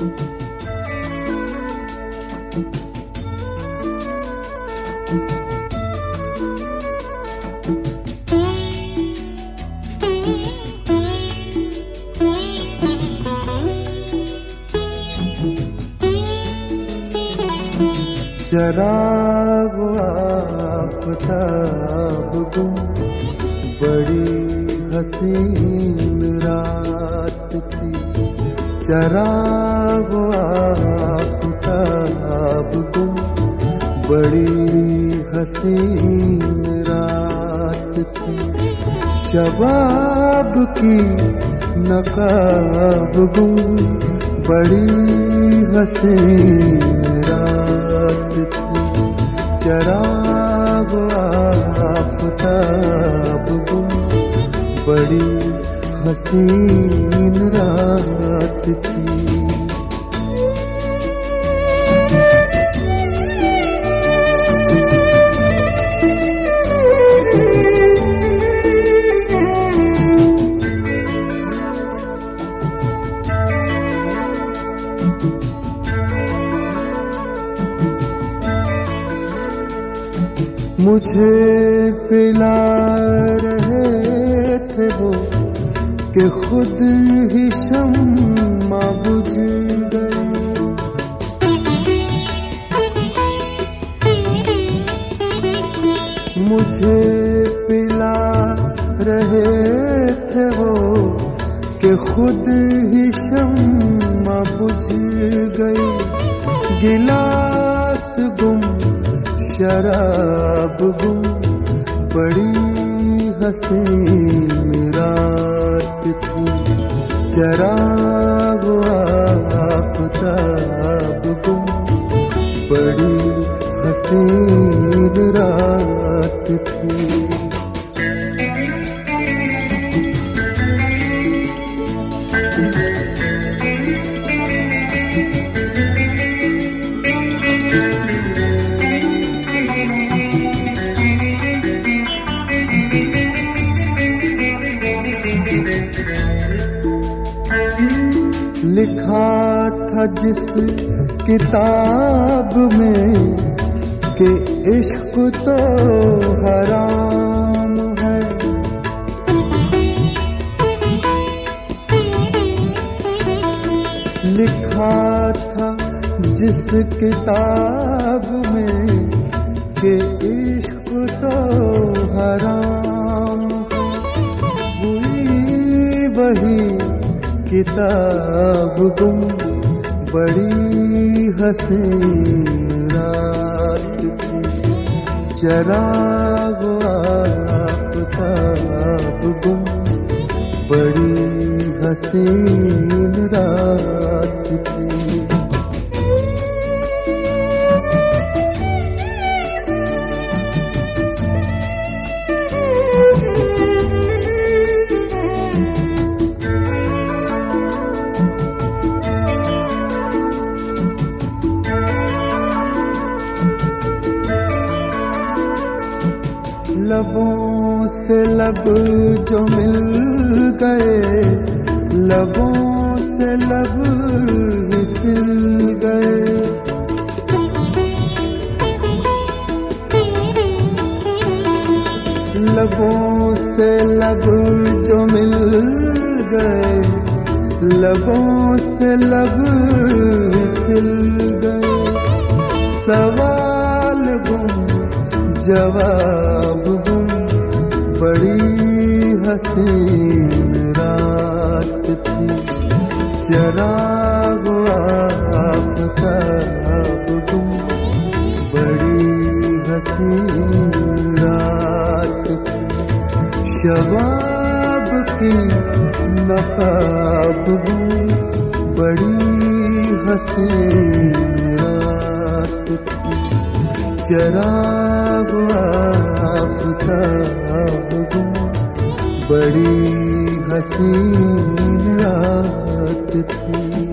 शराब आफताब गुम बड़ी हसीन रात थी। चरा चराग आफताब बड़ी हसीन रात थी। शबाब की नकाब गुम बड़ी हसीन चराग आफताब गुम बड़ी हसीन रात थी। मुझे पिला रहे थे वो कि खुद ही शम्मा बुझ गए मुझे पिला रहे थे वो कि खुद ही शम्मा बुझ गई। गिलास गुम शराब गुम बड़ी हसीन रात थी चराग आफताब गुम बड़ी हसीन रात थी लिखा था जिस किताब में कि इश्क तो हराम है। लिखा था जिस किताब में कि इश्क तो हराम किताब गुम बड़ी हसीन रात की। चराग आफताब गुम बड़ी हसीन रात थी लबों से लब जो मिल गए, लबों से लब सिल गए। लबों से लब जो मिल गए, लबों से लब सिल गए। सवाल गुम, जवाब हसीन रात थी। चराग आफताब बड़ी हसीन रात थी। शबाब की नकाब बड़ी हसीन रात थी। चराग आफताब बड़ी हसीन रात थी।